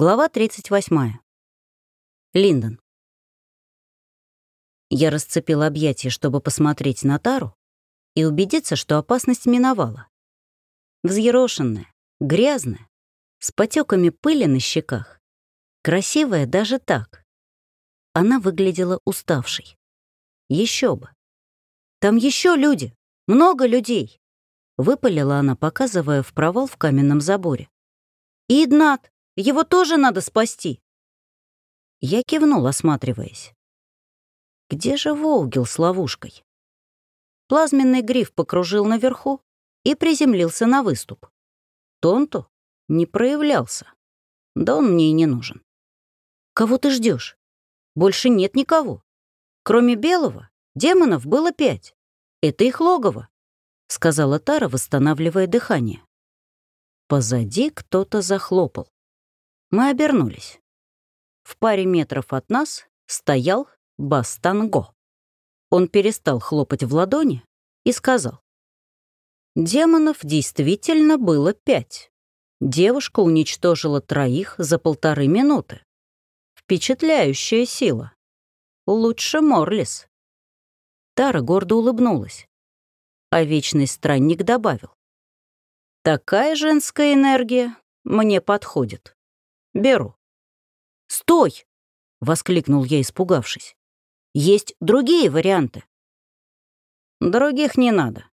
Глава 38. Линдон. Я расцепил объятия, чтобы посмотреть на Тару и убедиться, что опасность миновала. Взъерошенная, грязная, с потеками пыли на щеках, красивая даже так. Она выглядела уставшей. Еще бы. Там еще люди, много людей. Выпалила она, показывая в провал в каменном заборе. «Иднат, его тоже надо спасти!» Я кивнул, осматриваясь. Где же Волгил с ловушкой? Плазменный гриф покружил наверху и приземлился на выступ. Тонту не проявлялся. Да он мне и не нужен. Кого ты ждешь? Больше нет никого. Кроме белого, демонов было пять. Это их логово, сказала Тара, восстанавливая дыхание. Позади кто-то захлопал. Мы обернулись. В паре метров от нас стоял Бастанго. Он перестал хлопать в ладони и сказал. Демонов действительно было пять. Девушка уничтожила троих за полторы минуты. Впечатляющая сила. Лучше Морлис. Тара гордо улыбнулась. А вечный странник добавил. Такая женская энергия мне подходит. Беру. «Стой!» — воскликнул я, испугавшись. «Есть другие варианты». «Других не надо.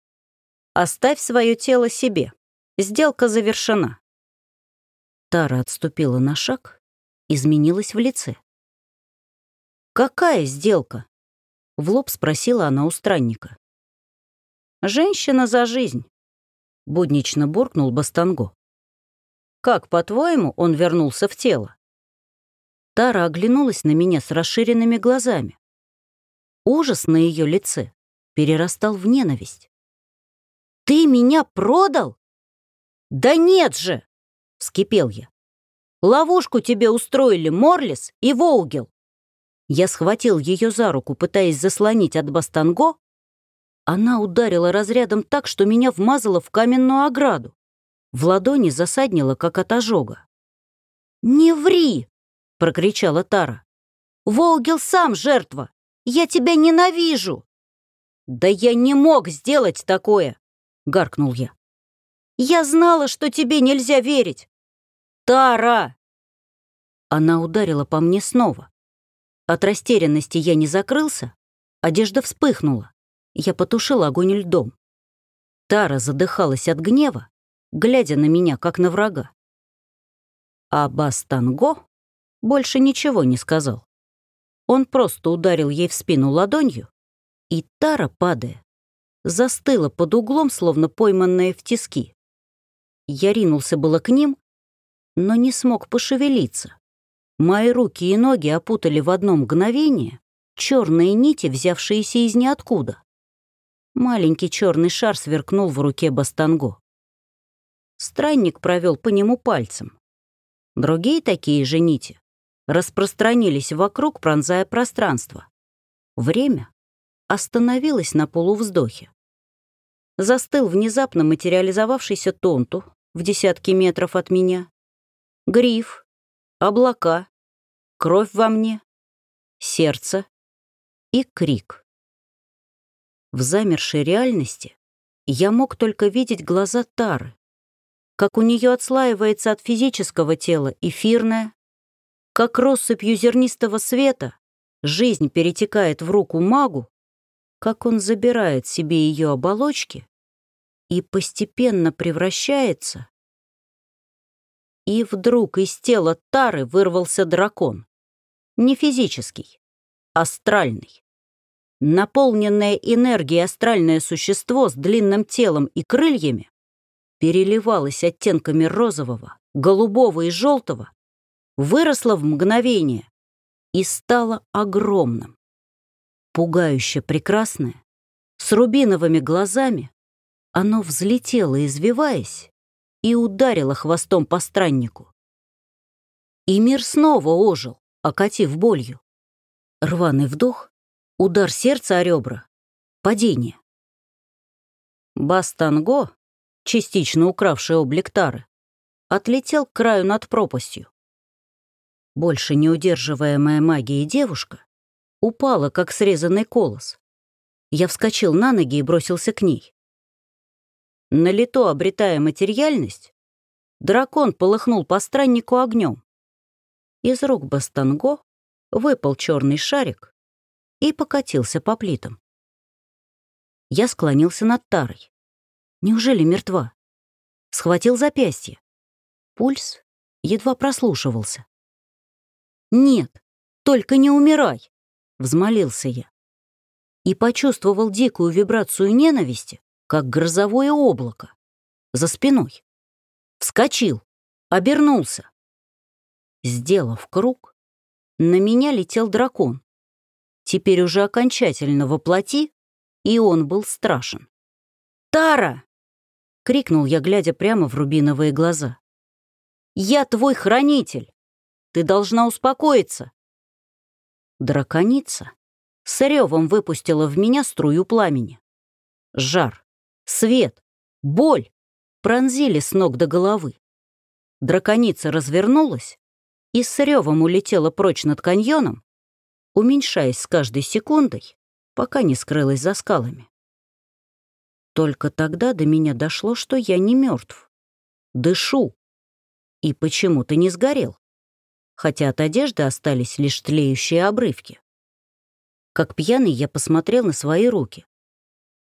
Оставь свое тело себе. Сделка завершена». Тара отступила на шаг, изменилась в лице. «Какая сделка?» — в лоб спросила она у странника. «Женщина за жизнь», — буднично буркнул Бастанго. Как, по-твоему, он вернулся в тело?» Тара оглянулась на меня с расширенными глазами. Ужас на ее лице перерастал в ненависть. «Ты меня продал?» «Да нет же!» — вскипел я. «Ловушку тебе устроили Морлис и Воугел». Я схватил ее за руку, пытаясь заслонить от Бастанго. Она ударила разрядом так, что меня вмазала в каменную ограду. В ладони засаднило, как от ожога. «Не ври!» — прокричала Тара. «Волгел сам жертва! Я тебя ненавижу!» «Да я не мог сделать такое!» — гаркнул я. «Я знала, что тебе нельзя верить!» «Тара!» Она ударила по мне снова. От растерянности я не закрылся, одежда вспыхнула. Я потушил огонь льдом. Тара задыхалась от гнева, глядя на меня, как на врага. А Бастанго больше ничего не сказал. Он просто ударил ей в спину ладонью, и Тара, падая, застыла под углом, словно пойманная в тиски. Я ринулся было к ним, но не смог пошевелиться. Мои руки и ноги опутали в одно мгновение черные нити, взявшиеся из ниоткуда. Маленький черный шар сверкнул в руке Бастанго. Странник провел по нему пальцем. Другие такие же нити распространились вокруг, пронзая пространство. Время остановилось на полувздохе. Застыл внезапно материализовавшийся тонту в десятки метров от меня. Гриф, облака, кровь во мне, сердце и крик. В замершей реальности я мог только видеть глаза Тары, как у нее отслаивается от физического тела эфирное, как россыпью зернистого света жизнь перетекает в руку магу, как он забирает себе ее оболочки и постепенно превращается. И вдруг из тела Тары вырвался дракон. Не физический, астральный. Наполненное энергией астральное существо с длинным телом и крыльями переливалась оттенками розового, голубого и желтого, выросла в мгновение и стала огромным. Пугающе прекрасное, с рубиновыми глазами, оно взлетело, извиваясь, и ударило хвостом по страннику. И мир снова ожил, окатив болью. Рваный вдох, удар сердца о ребра, падение. Бастанго частично укравший облик Тары, отлетел к краю над пропастью. Больше не удерживаемая магией девушка упала, как срезанный колос. Я вскочил на ноги и бросился к ней. На лето обретая материальность, дракон полыхнул по страннику огнем. Из рук Бастанго выпал черный шарик и покатился по плитам. Я склонился над Тарой. Неужели мертва? Схватил запястье. Пульс едва прослушивался. «Нет, только не умирай!» — взмолился я. И почувствовал дикую вибрацию ненависти, как грозовое облако, за спиной. Вскочил, обернулся. Сделав круг, на меня летел дракон. Теперь уже окончательно воплоти, и он был страшен. «Тара!» — крикнул я, глядя прямо в рубиновые глаза. «Я твой хранитель! Ты должна успокоиться!» Драконица с ревом выпустила в меня струю пламени. Жар, свет, боль пронзили с ног до головы. Драконица развернулась и с ревом улетела прочь над каньоном, уменьшаясь с каждой секундой, пока не скрылась за скалами. Только тогда до меня дошло, что я не мертв. Дышу. И почему-то не сгорел. Хотя от одежды остались лишь тлеющие обрывки. Как пьяный я посмотрел на свои руки.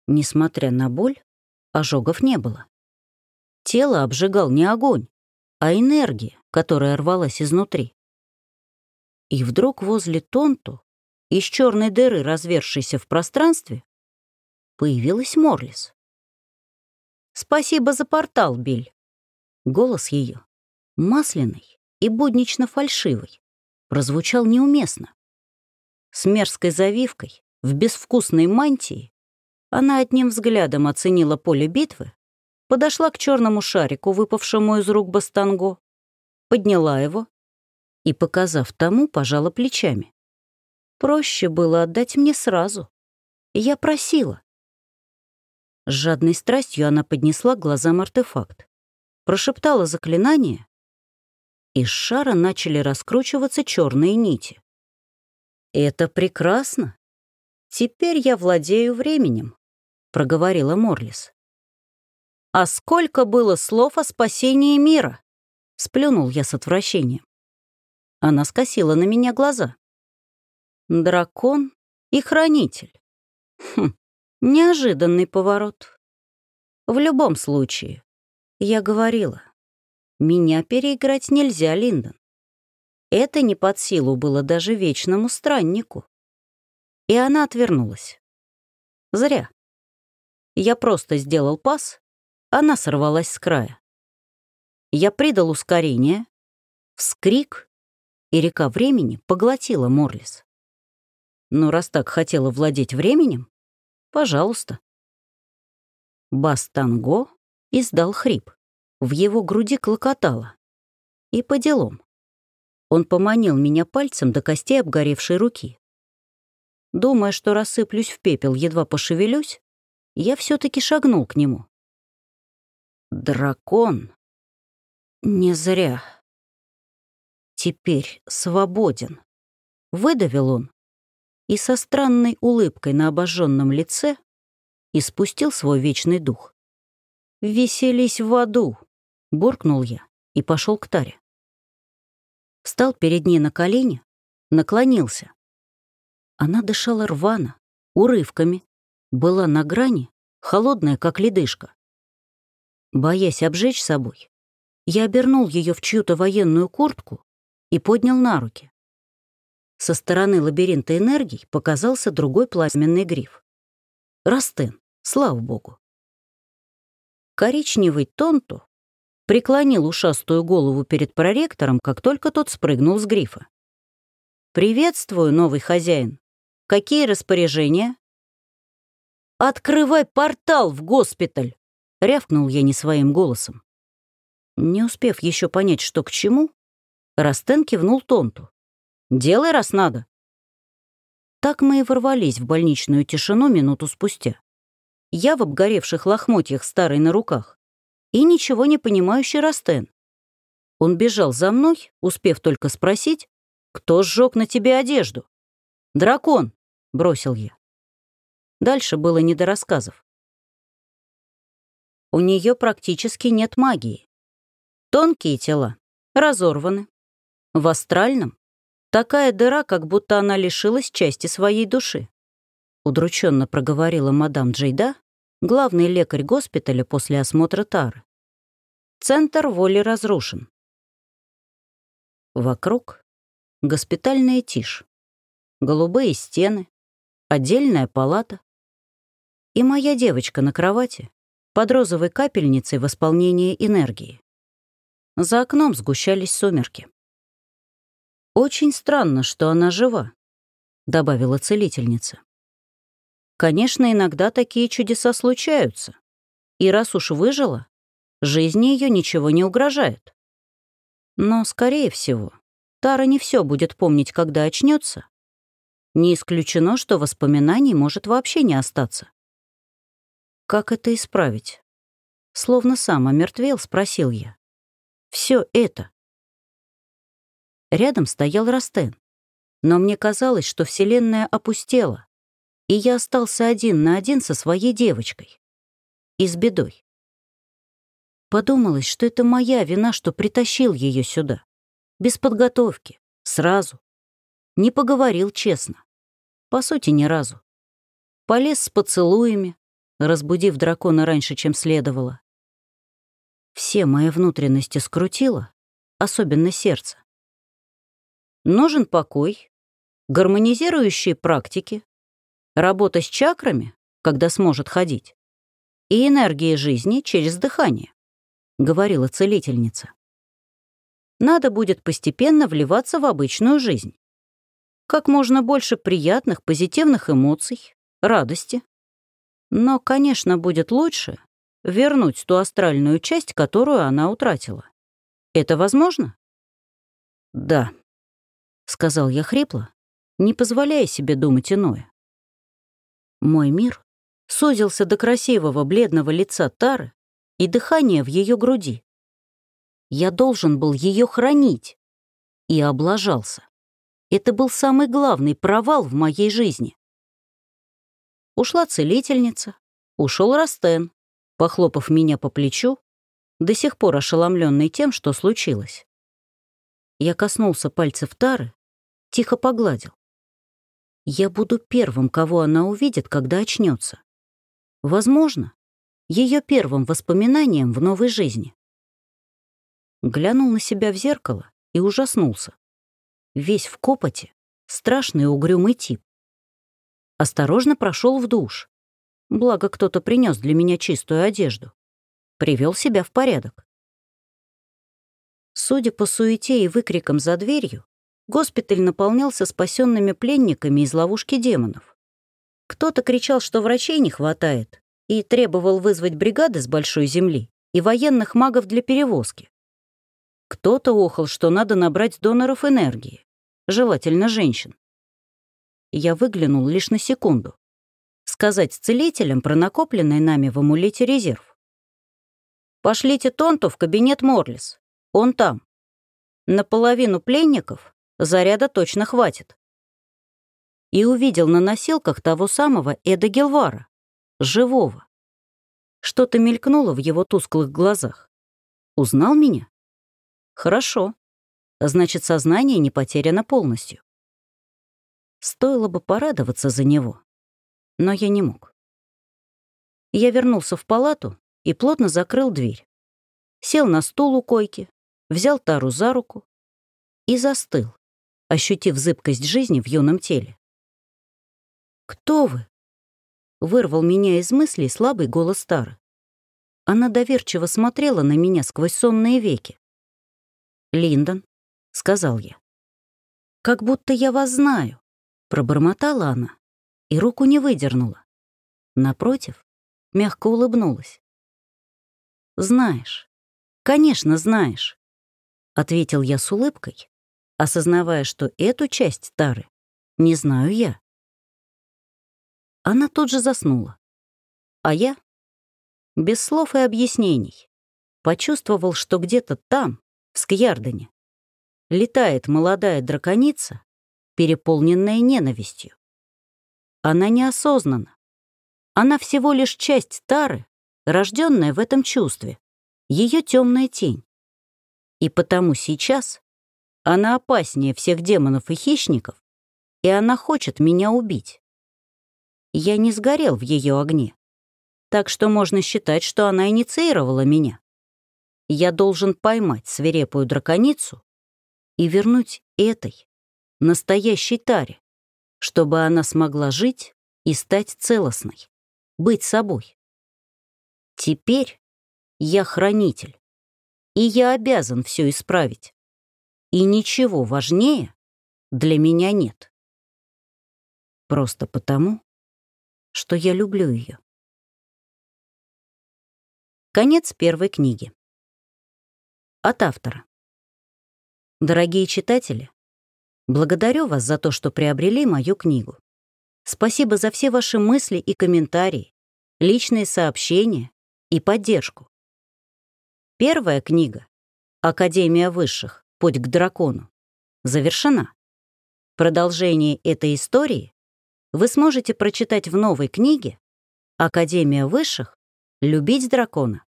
Несмотря на боль, ожогов не было. Тело обжигал не огонь, а энергия, которая рвалась изнутри. И вдруг возле Тонту из черной дыры, развершейся в пространстве, появилась Морлис. «Спасибо за портал, Биль». Голос ее, масляный и буднично фальшивый, прозвучал неуместно. С мерзкой завивкой, в безвкусной мантии, она одним взглядом оценила поле битвы, подошла к черному шарику, выпавшему из рук Бастанго, подняла его и, показав тому, пожала плечами. Проще было отдать мне сразу. Я просила. С жадной страстью она поднесла глазам артефакт. Прошептала заклинание. Из шара начали раскручиваться черные нити. «Это прекрасно. Теперь я владею временем», — проговорила Морлис. «А сколько было слов о спасении мира?» — сплюнул я с отвращением. Она скосила на меня глаза. Дракон и хранитель. Хм, неожиданный поворот. В любом случае, я говорила, меня переиграть нельзя, Линдон. Это не под силу было даже вечному страннику. И она отвернулась. Зря. Я просто сделал пас, она сорвалась с края. Я придал ускорение, вскрик, и река времени поглотила Морлис. Но раз так хотела владеть временем, пожалуйста. Бас-танго издал хрип. В его груди клокотало. И по делам. Он поманил меня пальцем до костей обгоревшей руки. Думая, что рассыплюсь в пепел, едва пошевелюсь, я все таки шагнул к нему. Дракон. Не зря. Теперь свободен. Выдавил он, и со странной улыбкой на обожженном лице испустил свой вечный дух. «Веселись в аду!» — буркнул я и пошел к Таре. Встал перед ней на колени, наклонился. Она дышала рвано, урывками, была на грани, холодная, как ледышка. Боясь обжечь собой, я обернул ее в чью-то военную куртку и поднял на руки. Со стороны лабиринта энергий показался другой плазменный гриф. Растен, слава богу. Коричневый Тонту преклонил ушастую голову перед проректором, как только тот спрыгнул с грифа. «Приветствую, новый хозяин. Какие распоряжения?» «Открывай портал в госпиталь!» — рявкнул я не своим голосом. Не успев еще понять, что к чему, Растен кивнул Тонту. Делай, раз надо». Так мы и ворвались в больничную тишину минуту спустя. Я в обгоревших лохмотьях старой на руках и ничего не понимающий Растен. Он бежал за мной, успев только спросить, Кто сжег на тебе одежду? Дракон, бросил я. Дальше было не до рассказов. У нее практически нет магии. Тонкие тела разорваны. В астральном такая дыра, как будто она лишилась части своей души. Удрученно проговорила мадам Джейда, главный лекарь госпиталя после осмотра Тары. Центр воли разрушен. Вокруг госпитальная тишь, голубые стены, отдельная палата и моя девочка на кровати под розовой капельницей восполнения энергии. За окном сгущались сумерки. «Очень странно, что она жива», — добавила целительница. «Конечно, иногда такие чудеса случаются. И раз уж выжила, жизни ее ничего не угрожает. Но, скорее всего, Тара не все будет помнить, когда очнется. Не исключено, что воспоминаний может вообще не остаться. Как это исправить? Словно сам омертвел, спросил я. Все это. Рядом стоял Растен. Но мне казалось, что Вселенная опустела, и я остался один на один со своей девочкой. И с бедой. Подумалось, что это моя вина, что притащил ее сюда. Без подготовки. Сразу. Не поговорил честно. По сути, ни разу. Полез с поцелуями, разбудив дракона раньше, чем следовало. Все мои внутренности скрутило, особенно сердце. Нужен покой, гармонизирующие практики, работа с чакрами, когда сможет ходить, и энергия жизни через дыхание. — говорила целительница. «Надо будет постепенно вливаться в обычную жизнь. Как можно больше приятных, позитивных эмоций, радости. Но, конечно, будет лучше вернуть ту астральную часть, которую она утратила. Это возможно?» «Да», — сказал я хрипло, не позволяя себе думать иное. Мой мир сузился до красивого бледного лица Тары, и дыхание в ее груди. Я должен был ее хранить. И облажался. Это был самый главный провал в моей жизни. Ушла целительница, ушел Растен, похлопав меня по плечу, до сих пор ошеломленный тем, что случилось. Я коснулся пальцев Тары, тихо погладил. Я буду первым, кого она увидит, когда очнется. Возможно, ее первым воспоминанием в новой жизни. Глянул на себя в зеркало и ужаснулся. Весь в копоте, страшный угрюмый тип. Осторожно прошел в душ. Благо, кто-то принес для меня чистую одежду. Привел себя в порядок. Судя по суете и выкрикам за дверью, госпиталь наполнялся спасенными пленниками из ловушки демонов. Кто-то кричал, что врачей не хватает, и требовал вызвать бригады с большой земли и военных магов для перевозки. Кто-то охал, что надо набрать доноров энергии, желательно женщин. Я выглянул лишь на секунду. Сказать целителям про накопленный нами в амулете резерв. «Пошлите Тонту в кабинет Морлис. Он там. Наполовину пленников заряда точно хватит». И увидел на носилках того самого Эда Гелвара, живого. Что-то мелькнуло в его тусклых глазах. Узнал меня? Хорошо. Значит, сознание не потеряно полностью. Стоило бы порадоваться за него, но я не мог. Я вернулся в палату и плотно закрыл дверь. Сел на стул у койки, взял Тару за руку и застыл, ощутив зыбкость жизни в юном теле. «Кто вы?» Вырвал меня из мыслей слабый голос Тары. Она доверчиво смотрела на меня сквозь сонные веки. «Линдон», — сказал я. «Как будто я вас знаю», — пробормотала она и руку не выдернула. Напротив, мягко улыбнулась. «Знаешь, конечно, знаешь», — ответил я с улыбкой, осознавая, что эту часть Тары не знаю я. Она тут же заснула. А я, без слов и объяснений, почувствовал, что где-то там, в Скьярдене, летает молодая драконица, переполненная ненавистью. Она неосознанна. Она всего лишь часть Тары, рожденная в этом чувстве, ее темная тень. И потому сейчас она опаснее всех демонов и хищников, и она хочет меня убить. Я не сгорел в ее огне, так что можно считать, что она инициировала меня. Я должен поймать свирепую драконицу и вернуть этой, настоящей таре, чтобы она смогла жить и стать целостной, быть собой. Теперь я хранитель, и я обязан все исправить. И ничего важнее для меня нет. Просто потому, что я люблю ее. Конец первой книги. От автора. Дорогие читатели, благодарю вас за то, что приобрели мою книгу. Спасибо за все ваши мысли и комментарии, личные сообщения и поддержку. Первая книга «Академия высших. Путь к дракону» завершена. Продолжение этой истории вы сможете прочитать в новой книге «Академия высших. Любить дракона»,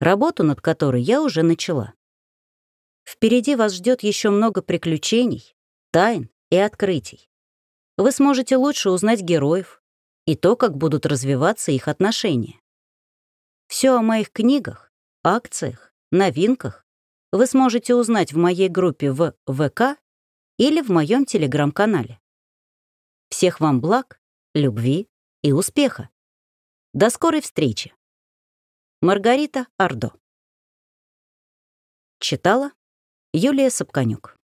работу над которой я уже начала. Впереди вас ждет еще много приключений, тайн и открытий. Вы сможете лучше узнать героев и то, как будут развиваться их отношения. Все о моих книгах, акциях, новинках вы сможете узнать в моей группе в ВК или в моем телеграм-канале. Всех вам благ, любви и успеха. До скорой встречи. Маргарита Ардо. Читала Юлия Сапканюк.